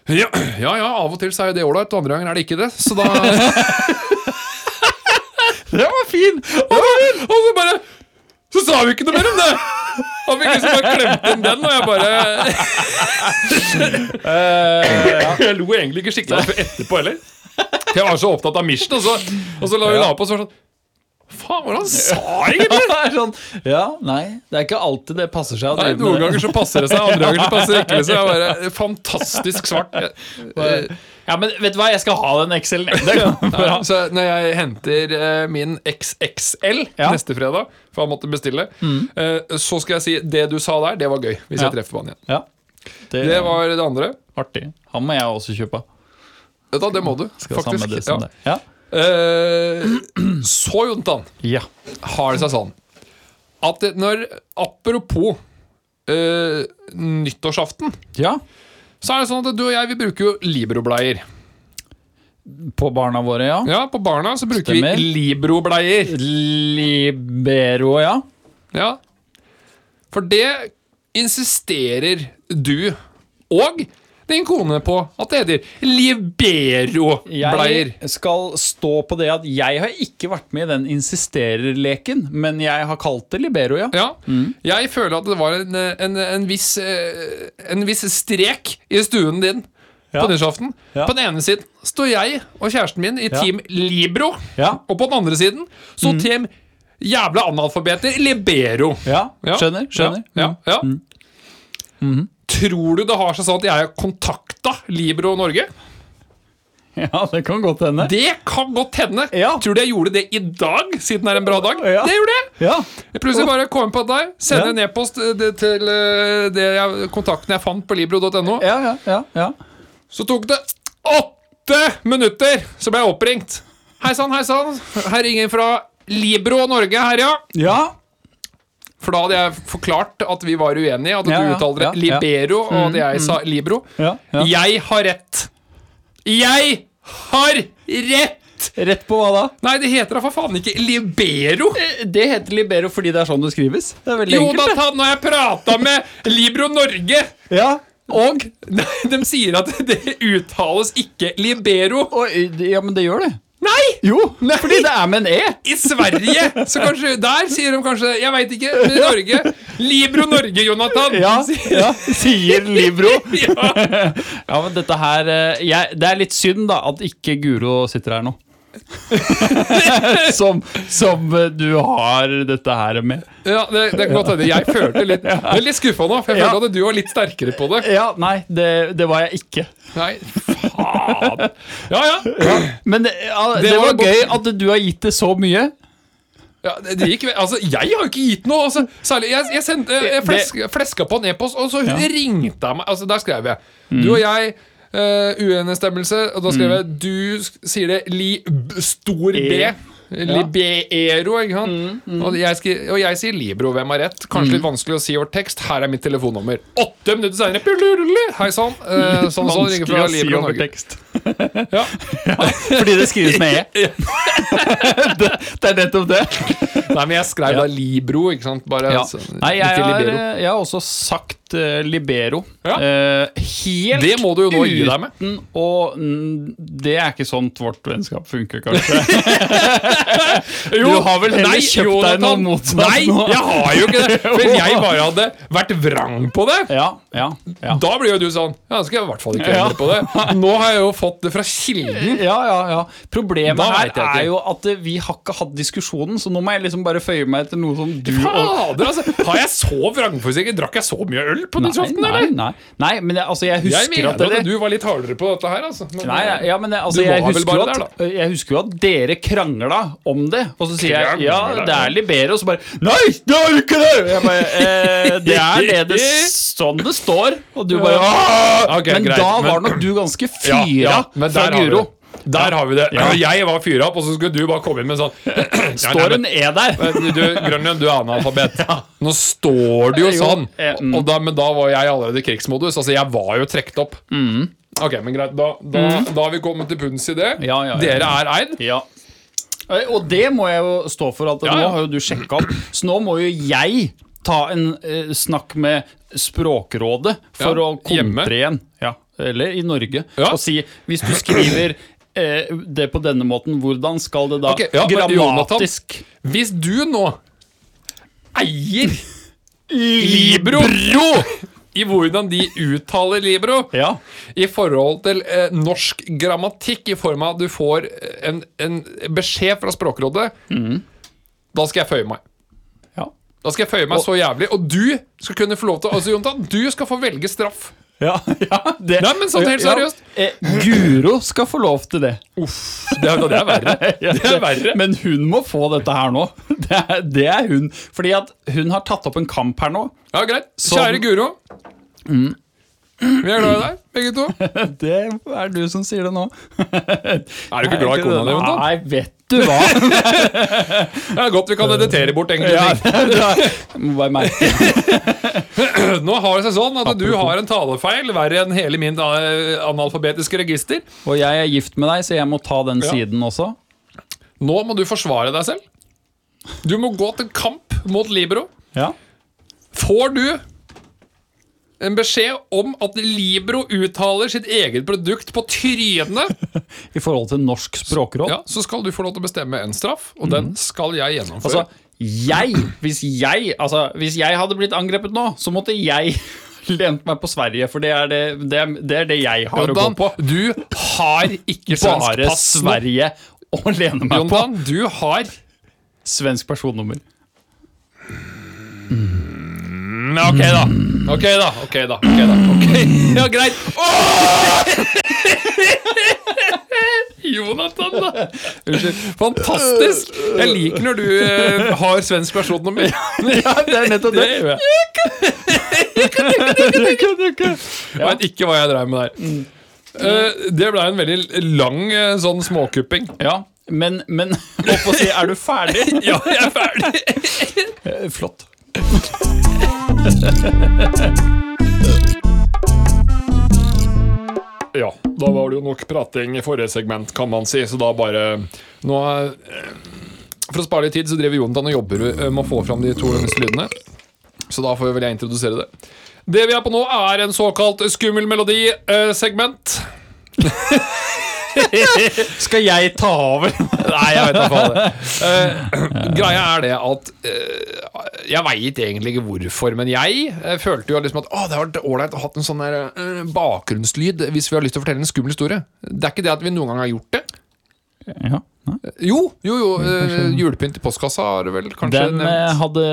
ja, ja, ja, av og til så er jo det ålreit, og andre ganger er det ikke det. Så da fin! Og så, og så bare Så sa vi ikke noe mer om det! Han fikk liksom bare klemt inn den, og jeg bare Jeg lo egentlig ikke skikkelig etterpå heller. Jeg var så opptatt av mission, og så, og så la vi la på, og så var det sånn Faen, han sa egentlig? Det er sånn, ja, nei, det er ikke alltid det passer seg Nei, Noen ganger så passer det seg, andre ganger så passer det ikke. Så jeg bare Fantastisk svart. Ja, men vet du hva, jeg skal ha den XL-en. Ja, så når jeg henter eh, min XXL Ja. Neste fredag, for han måtte bestille, mm. så skal jeg si det du sa der, det var gøy. Hvis Ja. jeg treffer på han igjen. Ja, det, Det var det andre. artig. Han må jeg også kjøpe. Du, det må du, faktisk. Ja. Eh, så, Jontan, ja. har det seg sånn at det, når Apropos uh, nyttårsaften, ja. så er det sånn at du og jeg vi bruker jo Libro-bleier. På barna våre, ja. Ja, På barna så bruker Stemmer. vi Libro-bleier. Libero, ja. Ja. For det insisterer du og din kone på at det heter Libero-bleier. Jeg skal stå på det at jeg har ikke vært med i den insisterer-leken, men jeg har kalt det Libero, ja. Ja. Jeg føler at det var en, en, en, viss, eh, en viss strek i stuen din Ja. på nyttårsaften. Ja. På den ene siden står jeg og kjæresten min i Ja. Team Libro, Ja. og på den andre siden står Team jævla analfabeter Libero. Ja, skjønner, skjønner. Ja, ja, ja. Tror du det har seg sånn at jeg har kontakta Libro Norge? Ja, det kan godt hende. Det kan godt hende. Ja. Tror du jeg gjorde det i dag, siden det er en bra dag? Ja. Det gjorde jeg. Ja. Jeg plutselig bare kom på deg, sende en e-post eh, til eh, det jeg, kontakten jeg fant på libro.no. Ja, ja, ja, ja. Så tok det åtte minutter, så ble jeg oppringt. Hei sann, hei sann. Her ringer fra Libro Norge her, ja. For da hadde jeg forklart at vi var uenige, at Ja, du uttalte det ja. Libero, og at jeg sa Libro. Jeg har rett. Jeg har rett! Rett på hva da? Nei, det heter da for faen ikke Libero. Det heter Libero fordi det er sånn det skrives. Det er veldig enkelt. Jonathan, nå har jeg prata med Libro Norge. Ja. og de sier at det uttales ikke Libero. Og, ja, men det gjør det. Nei! Jo, fordi det er med en E. I Sverige! Så kanskje Der sier de kanskje Jeg veit ikke. Men i Norge Libro Norge, Jonathan. Ja, ja, sier Libro. ja. Ja, men dette her eh, jeg, Det er litt synd da at ikke Guro sitter her nå. som, som du har dette her med. ja det, det kan godt hende. Jeg følte litt Jeg er litt skuffa nå, for jeg Ja. følte at du var litt sterkere på det. Ja, nei, det, det var jeg ikke. Nei, faen. Ja, ja. Men det, ja, det, Det var var gøy at du har gitt det så mye. Ja, det det gikk, altså, Jeg har jo ikke gitt noe. Altså, særlig, jeg, jeg, sendte, jeg fleska, fleska på en e-post, og så Ja. ringte jeg meg. Altså, Der skrev jeg Du og jeg, uh, uenestemmelse. Og da skrev jeg Du sier det li stor B. E. Libero, ikke sant? Og, jeg skri, og jeg sier Libro. Hvem har rett? Kanskje litt vanskelig å si over tekst. Her er mitt telefonnummer. Åtte minutter seinere Hei sann. Uh, sånn og sånn. Ringer fra å si Libro Norge. tekst. Ja. Fordi det skrives med E. det, det er nettopp det. Nei, men jeg skrev da Libro, ikke sant? Bare, Ja. altså, Nei, jeg ikke har, jeg har også sagt eh, Libero. Ja. Uh, helt Det må du jo nå gi deg med. Og Det er ikke sånn vårt vennskap funker, kanskje. Jo, Du har vel heller kjøpt deg noe Jonathan. motsatt Nei, nå? jeg har jo ikke det. For jeg bare hadde vært vrang på det. ja, ja, ja. Da blir jo du sånn Ja, skal jeg i hvert fall ikke endre på det. Nå har jeg jo fått det fra kilden. Ja, ja, ja. Problemet Da her er jo at eh, vi har ikke hatt diskusjonen, så nå må jeg liksom bare føye meg etter noe som du Fader, altså. Har jeg så vrangforsikring? Drakk jeg så mye øl på den nyttårsaften, eller? nei, nei, men jeg, altså, jeg Jeg mener at dere at du var litt hardere på dette her, altså. Men, Nei, ja, ja, men jeg, altså, jeg, husker jo der, at, jeg husker jo at dere krangla om det. Og så sier jeg ja, det er Libero, og så bare Nei, det er ikke det! Bare, eh, det er det det sånn det står. Og du bare «Åh!» Ok, Men greit, da men- var nok du ganske fyra ja, ja, fra Guro. Der har vi det. Jeg var fyra opp, og så skulle du bare komme inn med sånn Står en E der? Du, Grønland, du er analfabet. Nå står det jo sånn. eh, mm. Og da, men da var jeg allerede i krigsmodus. Altså, jeg var jo trukket opp. Ok, men greit. Da, da, da har vi kommet til bunns i det. Mm. Ja, ja, ja. Dere er eid. Ja. Og det må jeg jo stå for, at Ja, ja. nå har jo du sjekka opp. Så nå må jo jeg ta en eh, snakk med Språkrådet for Ja, å kontre igjen. Ja, eller i Norge. Ja. Og si hvis du skriver det på denne måten, hvordan skal det da okay, ja, grammatisk Jonathan- Hvis du nå eier Libro i hvordan de uttaler Libro Ja. i forhold til eh, norsk grammatikk, i form av at du får en, en beskjed fra Språkrådet, da skal jeg føye meg. Ja. Da skal jeg føye meg så jævlig. Og du skal kunne få lov til Altså, Jonathan, du skal få velge straff. Ja, ja, det, Nei, men sånn helt seriøst. Ja, eh, Guro skal få lov til det. Uff, det er, det er verre. Det er verre. Men hun må få dette her nå. Det er, det er hun. Fordi at hun har tatt opp en kamp her nå. Ja, greit. Kjære Guro. Vi er glad i deg, begge to. Det er du som sier det nå. Er du ikke glad i kona di, Nei, vet du hva? Det er godt vi kan editere bort enkelte ting. må bare merke Nå har det seg sånn at du har en talefeil verre enn hele min analfabetiske register. Og jeg er gift med deg, så jeg må ta den Ja. siden også. Nå må du forsvare deg selv. Du må gå til kamp mot Libro. Ja. Får du en beskjed om at Libro uttaler sitt eget produkt på trynet, I forhold til norsk språkråd. ja, så skal du få lov til å bestemme en straff, og den skal jeg gjennomføre. Altså, jeg hvis, jeg altså, hvis jeg hadde blitt angrepet nå, så måtte jeg lent meg på Sverige, for det er det, det, er, det, er det jeg har å gå på. du har ikke Bare pass. Sverige å lene meg på. Du har Svensk personnummer. Mm, Ok, da. Ok, da. Ok, da. Ok, da. Ok. Ja, greit. Jonathan, da. Unnskyld. Fantastisk. Jeg liker når du eh, har svensk personnummer. Ja, det er nettopp Det gjør jeg. Jeg vet ikke hva jeg dreiv med der. Eh, det ble en veldig lang eh, sånn småkupping. Ja, men, men holdt på å si, er du ferdig? Ja, jeg er ferdig. Eh, Flott. Ja, da var det jo nok prating i forrige segment, kan man si. Så da bare Nå er, For å spare litt tid, så driver Jonathan og jobber eh, med å få fram de to neste lydene. Så da får vel jeg introdusere det. Det vi er på nå, er en såkalt skummel melodi-segment. Skal jeg ta over? Nei, jeg vet da faen. Eh, greia er det at uh, Jeg veit egentlig ikke hvorfor, men jeg uh, følte jo liksom at å, det hadde vært ålreit å ha en sånn der, uh, bakgrunnslyd hvis vi har lyst til å fortelle en skummel historie. Det er ikke det at vi noen gang har gjort det. Ja. Jo, jo, jo. Uh, julepynt i postkassa har du vel kanskje Den nevnt. hadde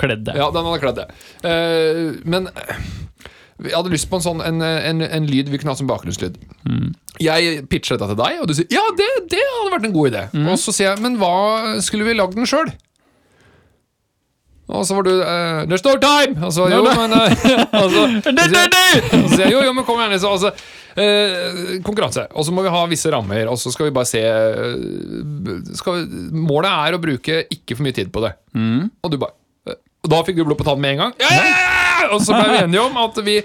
kledd det. Ja, den hadde kledd det. Uh, men jeg hadde lyst på en sånn en, en, en lyd vi kunne ha som bakgrunnslyd. Jeg pitcher dette til deg, og du sier ja, det, det hadde vært en god idé. Og så sier jeg, men hva skulle vi lagd den sjøl? Og så var du uh, There's no time! Jo, men altså, så sier jeg, Jo, jo, men kom igjen. liksom, Altså, uh, konkurranse. Og så må vi ha visse rammer, og så skal vi bare se eh, skal vi, Målet er å bruke ikke for mye tid på det. Og du bare uh, Og da fikk du blod på tannen med en gang. Ja, ja, ja! Og så ble vi enige om at vi,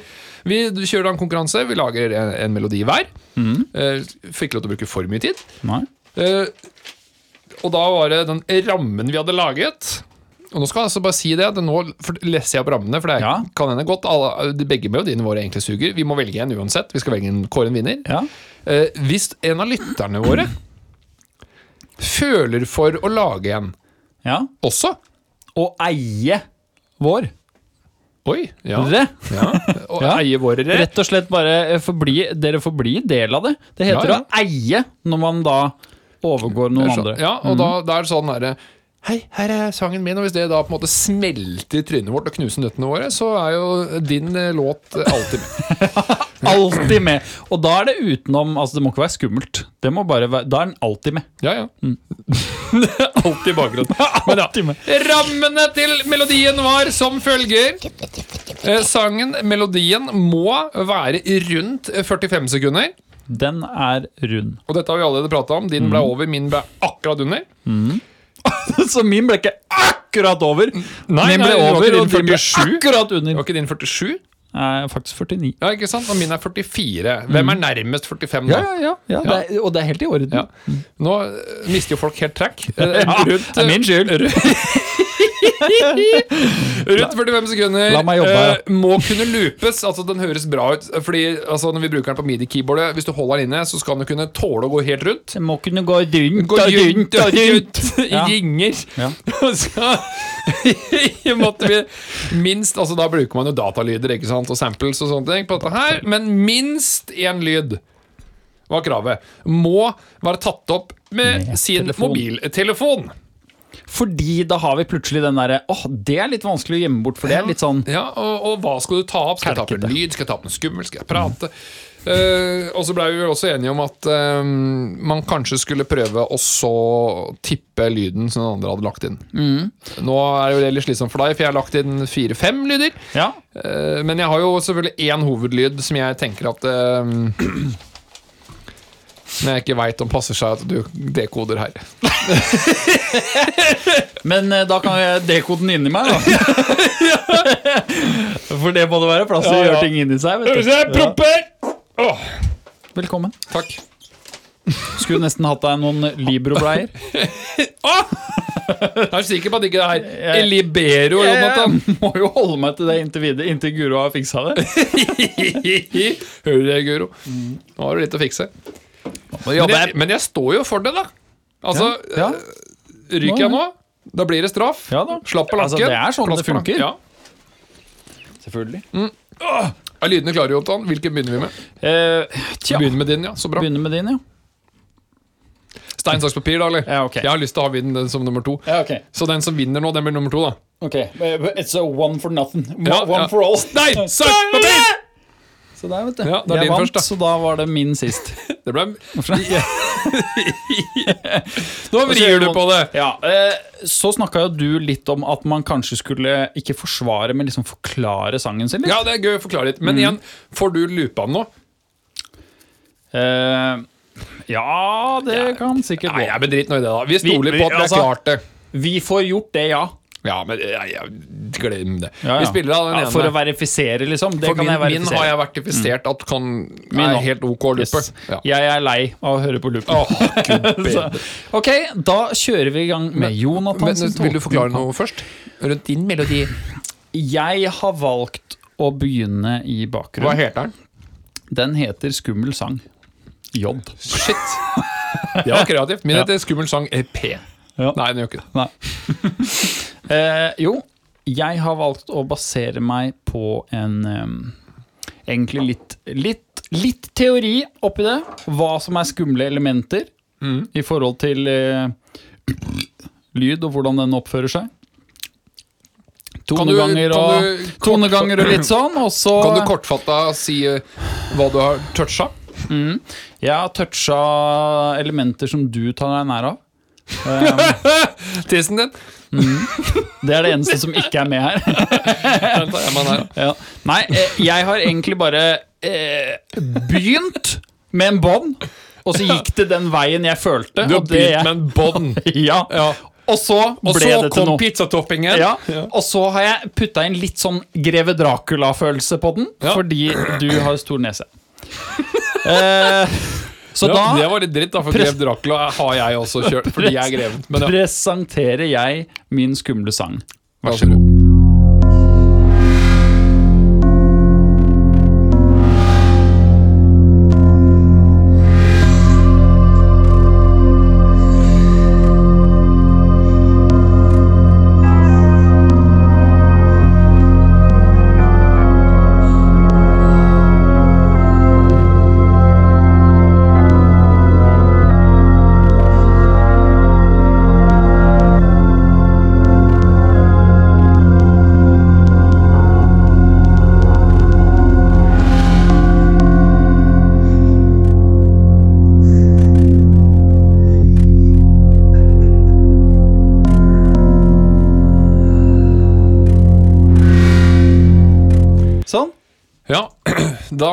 vi kjører da en konkurranse. Vi lager en, en melodi hver. Eh, fikk ikke lov til å bruke for mye tid. Nei. Eh, og da var det den rammen vi hadde laget. Og nå skal jeg altså bare si det, nå leser jeg opp rammene, for det Ja. kan hende godt. Alle, begge melodiene våre egentlig suger. Vi må velge en uansett. Vi skal velge en kåre en vinner. Ja. Eh, hvis en av lytterne våre føler for å lage en ja. også Og eie vår. Oi, ja. Det. ja. Og Ja. eie våre Rett og slett bare forbli, dere får bli del av det. Det heter Ja, å eie når man da overgår noen andre. Ja, og da, da er det sånn derre Hei, her er sangen min, og hvis det da på en måte smelter i trynet vårt og knuser nøttene våre, så er jo din eh, låt alltid med. Alltid med. Og da er det utenom Altså, det må ikke være skummelt. Det må bare være, Da er den alltid med. Ja, ja. alltid i bakgrunnen. Men ja. Alltid med. Rammene til melodien var som følger. Eh, sangen, melodien, må være rundt 45 sekunder. Den er rund. Og dette har vi allerede prata om. Din ble over, min ble akkurat under. Så min ble ikke akkurat over. Nei, min nei, ble var over, din og din ble 47. akkurat Var ikke din 47? Nei, faktisk 49. Ja, ikke sant? Og min er 44. Hvem er nærmest 45 nå? Ja, ja, ja. ja det er, og det er helt i orden. Nå mister jo folk helt track. Rundt, er min skyld. rundt 45 sekunder. La meg jobbe her, eh, må kunne loopes. Altså, den høres bra ut. Fordi altså, når vi bruker den på midi-keyboardet, hvis du holder den inne, så skal den kunne tåle å gå helt rundt. Den må kunne gå rundt Gå rundt og rundt i Ja. ringer. Ja. Og så måtte vi minst Altså Da bruker man jo datalyder ikke sant og samples og sånne ting på dette her, men minst én lyd var kravet. Må være tatt opp med, Med sin telefon. mobiltelefon. Fordi da har vi plutselig den derre Åh, det er litt vanskelig å gjemme bort, for det er litt sånn Ja, og, og hva skal du ta opp? Skal jeg ta opp en lyd? Skal jeg ta opp noe skummelt? Skal jeg prate? Eh, og så ble vi også enige om at uh, man kanskje skulle prøve å så tippe lyden som den andre hadde lagt inn. Nå er det jo litt slitsomt for deg, for jeg har lagt inn fire-fem lyder. Ja. Uh, men jeg har jo selvfølgelig én hovedlyd som jeg tenker at Som jeg ikke veit om passer seg at du dekoder her. Men eh, da kan jeg dekode den inni meg, da. For det må det være plass til å Ja, ja. gjøre ting inni seg. Vet du. Propper! Åh, Velkommen. takk. Skulle nesten hatt deg noen Libro-bleier. Jeg er sikker på at ikke det er Jeg- Libero, Jonathan. Jeg må jo holde meg til det inntil videre, inntil Guro har fiksa det. Hører du det, Guro? Nå har du litt å fikse. Men jeg, men jeg står jo for det, da. Altså, Ja, ja. ryker jeg nå, da blir det straff. Ja. Slapp på lakken. Altså, det er sånn det funker. Ja. selvfølgelig. Er lydene klare, Jontan? Hvilken begynner vi med? Eh, tja, Begynner med din, ja. Så bra. begynner med din, ja. Stein, saks, papir, da, eller? Ja, ok. Jeg har lyst til å ha den som nummer to. Ja, ok. Så den som vinner nå, den blir nummer to, da. Ok, It's a one for nothing. One, one for all. Stein, saks, papir! Så der, vet du. Ja, det jeg din vant, først, da. så da var det min sist. Det ble Nå vrir du på det! Ja, eh, Så snakka jo du litt om at man kanskje skulle ikke forsvare, men liksom forklare sangen sin litt. Ja, det er gøy å forklare litt. Men igjen, får du loopa den nå? Uh, ja, det kan sikkert gå. Nei, jeg men drit nå i det, da. Vi stoler på at vi har altså- klart det. Vi får gjort det, ja. Ja, men ja, ja, glem det. Ja, ja. Vi spiller av den ene. For å verifisere, liksom. Det For kan min, jeg min har jeg verifisert at kan Min er helt ok looper. Yes. Jeg er lei av å høre på looper. Oh, ok, da kjører vi i gang med Jonathan Men Vil du forklare noe først? Rundt din melodi. Jeg har valgt å begynne i Hva bakgrunnen. heter den? Den heter Skummel sang. J. Shit. Det var kreativt. Min heter Skummel sang EP'. Ja. Nei, den gjør ikke det. Eh, jo, jeg har valgt å basere meg på en um, Egentlig litt, litt, litt teori oppi det. Hva som er skumle elementer Mm. i forhold til uh, lyd og hvordan den oppfører seg. Toneganger og, toneganger og litt sånn. Og så Kan du kortfatta si eh, hva du har toucha? Jeg har toucha elementer som du tar deg nær av. Um, Tissen din? Det er det eneste som ikke er med her. Ja. Nei, eh, jeg har egentlig bare eh, begynt med en bånd, og så gikk det den veien jeg følte. Du har begynt med en bånd. Ja. Ja. Og så Og så kom pizzatoppingen. Ja. Og så har jeg putta inn litt sånn Greve Dracula-følelse på den, Ja. fordi du har stor nese. Eh, så Ja, da det var litt dritt, da, for Grev Dracula har jeg også kjørt fordi jeg er greven. Men ja, presenterer jeg min skumle sang. vær så god. Ja, da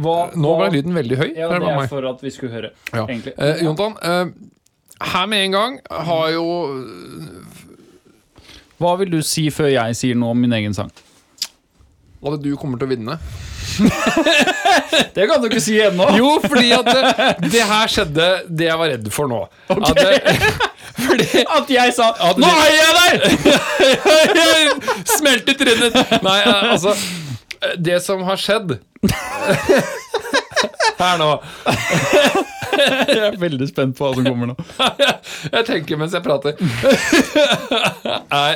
Hva, Nå ble lyden veldig høy. Ja, det er for at vi skulle høre. Ja. Egentlig. Eh, Jontan, eh, her med en gang har jo Hva vil du si før jeg sier noe om min egen sang? At du kommer til å vinne. Det kan du ikke si ennå. Jo, fordi at det, det her skjedde det jeg var redd for nå. At det, fordi At jeg sa At 'Nå eier jeg deg!' Smeltet trynet! Nei, eh, altså Det som har skjedd Her nå. Jeg er veldig spent på hva som kommer nå. Jeg tenker mens jeg prater. Er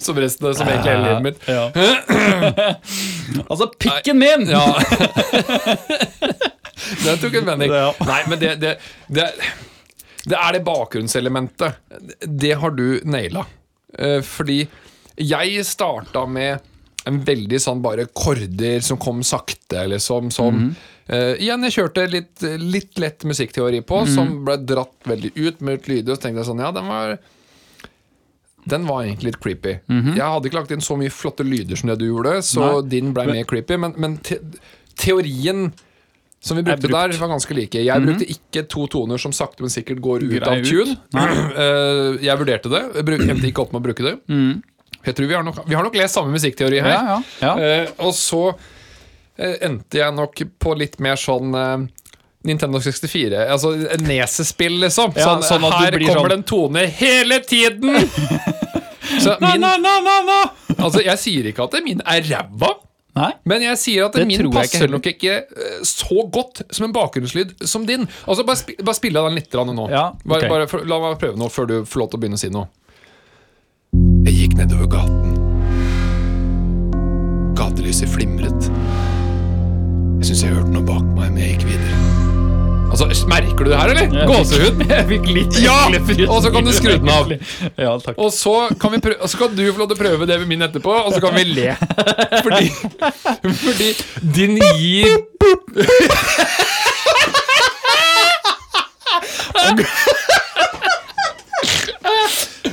som resten av som egentlig hele livet mitt. Ja. altså, pikken min! Ja. Den tok en vending. Nei, men det, det, det, det er det bakgrunnselementet. Det har du naila. Eh, Fordi jeg starta med en veldig sånn bare korder som kom sakte, liksom. Som eh, Igjen, jeg kjørte litt, litt lett musikkteori på, som ble dratt veldig ut med lyder. Og så tenkte jeg sånn, ja, den var den var egentlig litt creepy. Jeg hadde ikke lagt inn så mye flotte lyder som det du gjorde, så Nei. din ble mer creepy. Men, men te teorien som vi brukte der, var ganske like. Jeg brukte ikke to toner som sakte, men sikkert går ut Grei av ut. tune. Eh, jeg vurderte det. Jeg endte ikke opp med å bruke det. Jeg tror vi har, nok, vi har nok lest samme musikkteori her. Ja, ja, ja. Uh, og så uh, endte jeg nok på litt mer sånn uh, Nintendo 64. Altså Nesespill, liksom. Sånn, sånn her blir kommer sånn- det en tone hele tiden! Så min, altså, jeg sier ikke at min er ræva. Nei? Men jeg sier at Det min passer ikke nok ikke så godt som en bakgrunnslyd som din. Altså Bare, sp bare spille av den litt nå. Ja, bare, bare, la meg prøve nå før du får lov til å begynne å si noe. Nedover gaten. Gatelyset flimret. Jeg syns jeg hørte noe bak meg, men jeg gikk videre. Altså, Merker du det her, eller? Gåsehud? Jeg fikk litt Ja! Og så kan du skru den av. Ja, takk. Og så kan, vi prøve, og så kan du få lov til å prøve det med min etterpå, og så kan vi le. Fordi, fordi din gir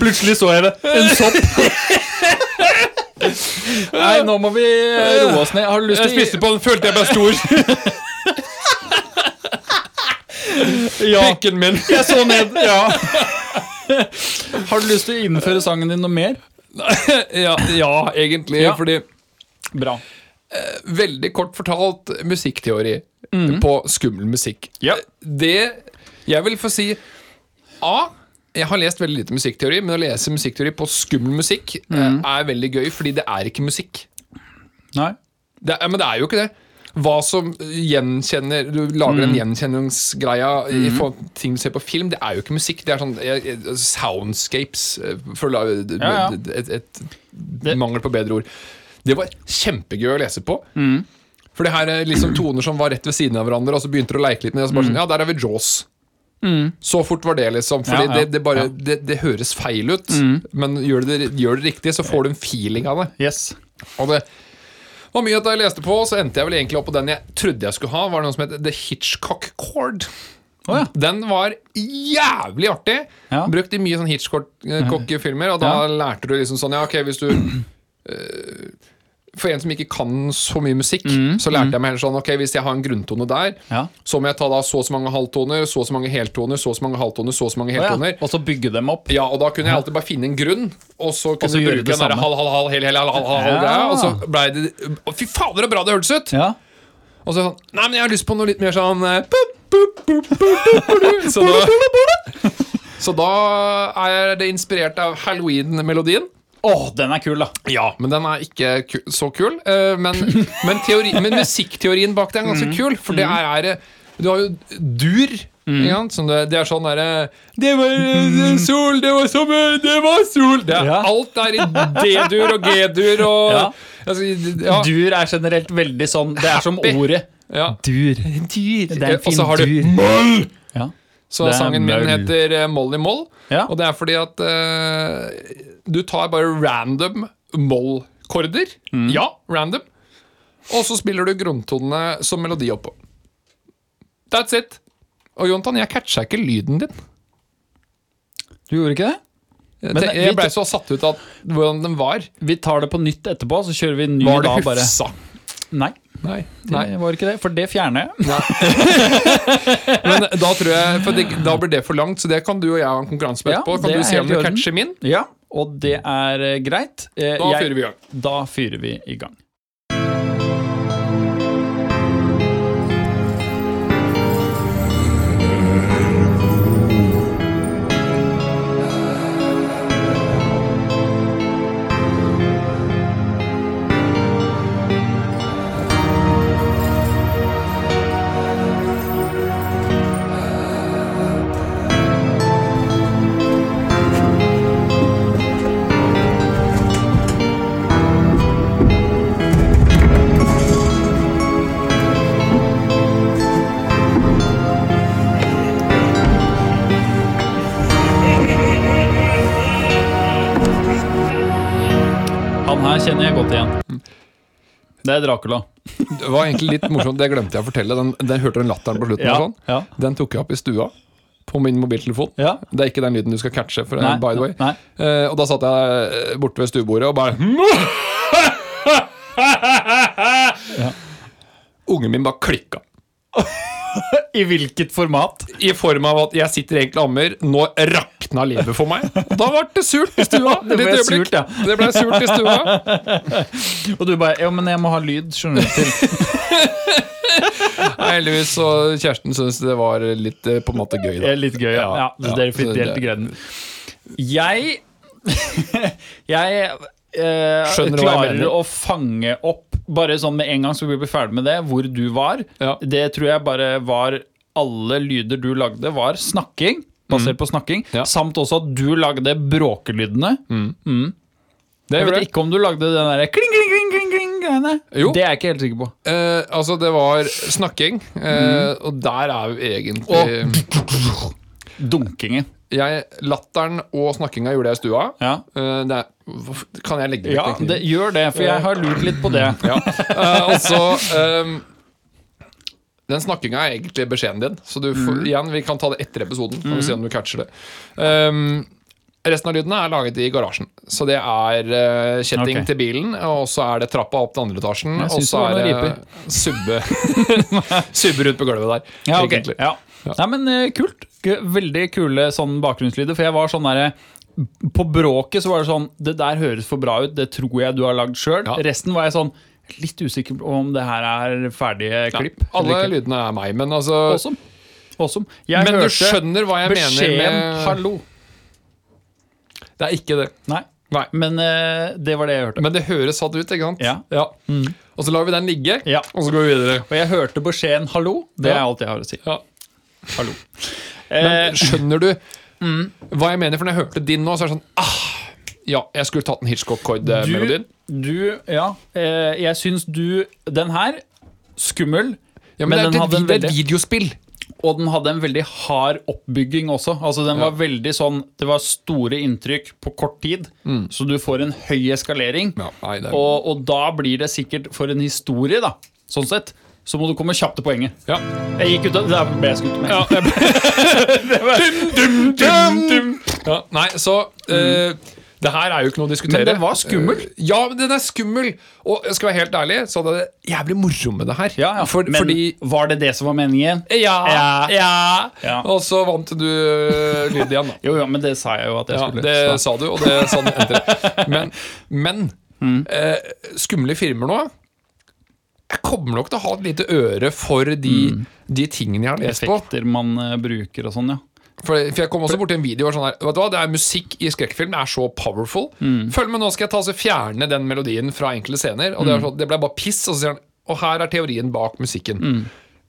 Plutselig så jeg det. En sopp. Nei, nå må vi eh, roe oss ned. Har du lyst Jeg til spiste på den, følte jeg ble stor. Ja, Pikken min. jeg så ned. Ja. Har du lyst til å innføre sangen din noe mer? Ja, ja egentlig. Ja. Fordi Bra. veldig kort fortalt musikkteori på skummel musikk. Ja. Det jeg vil få si A. Jeg har lest veldig lite musikkteori, men å lese musikkteori på skummel musikk mm. er veldig gøy, fordi det er ikke musikk. Nei? Det men det er jo ikke det. Hva som gjenkjenner Du lager Mm. en gjenkjenningsgreia i for ting du ser på film, det er jo ikke musikk. Det er sånn eh, eh, soundscapes, eh, for la Ja, ja. et, et, mangel på bedre ord. Det var kjempegøy å lese på. Mm. For det her er liksom toner som var rett ved siden av hverandre, og så begynte du å leke litt med det. Og så bare sånn, ja, der er vi Jaws. Så fort var det, liksom. Fordi Mm. Ja, ja, det, det, bare. Mm. det, det høres feil ut, men gjør det, gjør det riktig, så får du en feeling av det. Yes. Og det og mye at det jeg leste på, så endte jeg vel egentlig opp på den jeg trodde jeg skulle ha. Var det noe som het The Hitchcock Chord. Oh, ja. Den var jævlig artig. Ja. Brukt i mye sånn Hitchcock-filmer. Og da Ja. lærte du liksom sånn Ja, ok, hvis du eh, For en som ikke kan så mye musikk, så lærte jeg meg heller sånn Ok, hvis jeg har en grunntone der, Ja. så må jeg ta da så og så mange halvtoner, så og så mange heltoner, så og så mange halvtoner, så og så mange heltoner. ja. Og så bygge dem opp. Ja, og da kunne jeg alltid bare finne en grunn, og så kunne du bruke en den der halv, halv, halv, hel, hel, halv, halv, halv, Ja. og så blei det Fy fader, så bra det hørtes ut! Ja. Og så sånn Nei, men jeg har lyst på noe litt mer sånn eh. Så da Så da er det inspirert av Halloween-melodien. Åh, den er kul, da. Ja, men den er ikke ku så kul. Uh, Men, men, teori, men musikkteorien bak det er ganske kul, for det er, er Du har jo dur. Mm. det, det er sånn derre Det var sol, det var sommer, det var sol det er, Ja. Alt er i D-dur og G-dur og Ja. altså, ja, Dur er generelt veldig sånn Det er som Happy. ordet. ja. Dur. Det er en Og så har du dur. moll! Ja. Så Det sangen min heter eh, Moll i moll. Ja. Og det er fordi at uh, du tar bare random moll-korder. Mm. Ja, random. Og så spiller du grunntonene som melodi oppå. That's it. Og Jontan, jeg catcha ikke lyden din. Du gjorde ikke det? Men jeg, jeg ble så satt ut av hvordan den var. Vi tar det på nytt etterpå, så kjører vi en ny Var det da bare. hufsa? Nei, Nei. var ikke det. For det fjerner jeg. Men da tror jeg For det, da blir det for langt, så det kan du og jeg ha en konkurranse på Ja. Kan du se om du catcher min? Ja, og det er eh, greit. Eh, Da jeg- fyrer vi i gang. Da fyrer vi i gang. Her kjenner jeg godt igjen. Det er Dracula. Det var egentlig litt morsomt, det glemte jeg å fortelle. Den, den hørte den latteren på slutten. Ja, sånn. ja. Den tok jeg opp i stua på min mobiltelefon. Ja. Det er ikke den lyden du skal catche. For, Nei, by the way. Eh, Og da satt jeg borte ved stuebordet og bare Ungen min bare klikka. I hvilket format? I form av at jeg sitter egentlig og ammer. Nå rakna livet for meg. Og da ble det surt i stua. Det ble surt, ja. Det ble surt i stua. Og du bare Ja, men jeg må ha lyd, skjønner du. Til. Heldigvis så Kjersten syntes det var litt eh, på en måte gøy. Det da er litt gøy, ja. ja, så Ja, dere fikk så delt det- Jeg Jeg eh, Skjønner hva jeg klarer mener? å fange opp, bare sånn med en gang så blir vi ferdig med det, hvor du var. Ja. Det tror jeg bare var Alle lyder du lagde, var snakking. Basert på snakking. Mm. Ja. Samt også at du lagde bråkelydene. Det Jeg vet det. ikke om du lagde den derre kling, kling, kling, kling, kling greiene. Jo. Det er jeg ikke helt sikker på. Eh, altså, det var snakking, eh, og der er jo egentlig Dunkingen. Jeg, Latteren og snakkinga gjorde jeg i stua. Ja. Uh, det er, kan jeg legge Ja, det, gjør det, for jeg har lurt litt på det. Ja. Uh, og så ehm, Den snakkinga er egentlig beskjeden din. Så du får, mm. igjen, vi kan ta det etter episoden. Kan vi se om du catcher det. Ehm, resten av lydene er laget i garasjen. Så det er uh, kjetting okay. til bilen, og så er det trappa opp til andre etasjen. Og så er det det subbe Subbe rundt på gulvet der. Ja, ok. ja. Ja. Nei, men uh, kult. Veldig kule sånn bakgrunnslyder. For jeg var sånn derre På bråket så var det sånn Det der høres for bra ut, det tror jeg du har lagd sjøl. Ja. Resten var jeg sånn litt usikker på om det her er ferdige klipp. alle lydene er meg, men altså Awesome. awesome. Jeg Men du skjønner hva jeg mener med 'hallo'. Det er ikke det. Nei, Nei. men uh, det var det jeg hørte. Men det høres satt ut, ikke sant? Ja. Mm. Og så lar vi den ligge, Ja. og så går vi videre. Og jeg hørte beskjeden 'hallo'. Det er alt jeg har å si. Ja. Hallo. Men Eh, skjønner du hva jeg mener? For når jeg hørte din nå, så er det sånn ah, Ja, jeg skulle tatt en Hitchcock-Coid-melodien. du, du Ja, eh, jeg syns du Den her, skummel. Ja, men, men det, den er, hadde et, det er et videospill. Og den hadde en veldig hard oppbygging også. Altså den var Ja. veldig sånn Det var store inntrykk på kort tid, så du får en høy eskalering. Ja, nei, er, Og, og da blir det sikkert for en historie, da, sånn sett, så må du komme kjapt til poenget. ja. Jeg gikk ut av Der ble jeg skutt med. Ja, jeg dum, dum, dum. ja, Nei, så eh, Det her er jo ikke noe å diskutere. Men den var skummel. Eh, ja, men den er skummel. Og jeg skal være helt ærlig, så hadde jeg det jævlig moro med det her. Ja, ja. For, Men fordi var det det som var meningen? ja, Ja. ja, Ja. Og så vant du eh, lyd igjen, da. Jo, ja, men det sa jeg jo at jeg Ja, skulle. det så. sa du, og det sa du endre Men, men Mm. eh, skumle filmer nå Jeg kommer nok til å ha et lite øre for de, de tingene jeg har lest på. Mm. Effekter man eh, bruker og sånn, ja. For, for jeg kom også borti en video sånn her Vet du hva, det er musikk i skrekkfilm. Det er så powerful. Mm. Følg med, nå skal jeg ta og fjerne den melodien fra enkelte scener. Og Mm. det, er sånn, det ble bare piss. Og så sier han Og her er teorien bak musikken. Mm.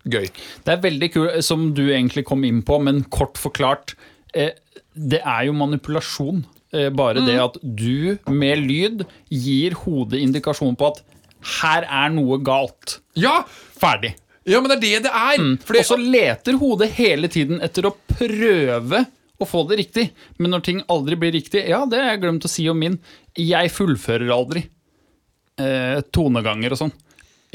Gøy. Det er veldig kult, som du egentlig kom inn på, men kort forklart. Eh, det er jo manipulasjon. Eh, bare det at du med lyd gir hodet indikasjon på at her er noe galt. Ja! Ferdig. Ja, men det er det det er! Fordi, Og så leter hodet hele tiden etter å prøve å få det riktig. Men når ting aldri blir riktig Ja, det har jeg glemt å si om min. Jeg fullfører aldri eh, toneganger og sånn.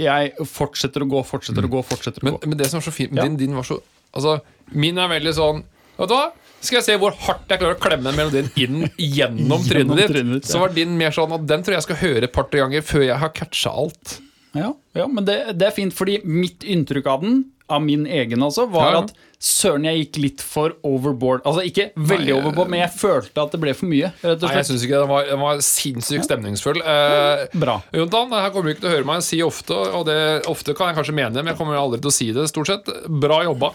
Jeg fortsetter å gå, fortsetter å gå, fortsetter å men, gå. men det som er så fint Ja. din, din var så Altså, min er veldig sånn Vet du hva? Skal jeg se hvor hardt jeg klarer å klemme den melodien inn gjennom trynet ditt? Så var din mer sånn at den tror jeg skal høre et par-tre ganger før jeg har catcha alt. Ja, ja men det, det er fint, fordi mitt inntrykk av den, av min egen altså, var Ja, at søren, jeg gikk litt for overboard. Altså ikke veldig Nei, overboard, men jeg følte at det ble for mye. Nei, jeg syns ikke den var, den var sinnssykt stemningsfull. Eh, Bra. Jontan, her kommer du ikke til å høre meg si ofte, og det ofte kan jeg kanskje mene, men jeg kommer aldri til å si det, stort sett. Bra jobba.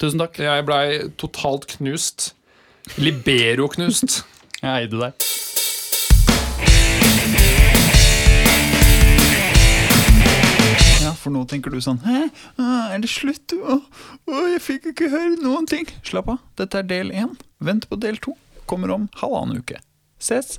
Tusen takk. Jeg blei totalt knust. Libero-knust. Jeg eide deg. For nå tenker du sånn Hæ? Ah, Er det slutt? Å, å, jeg fikk ikke høre noen ting. Slapp av, dette er del én. Vent på del to. Kommer om halvannen uke. Ses.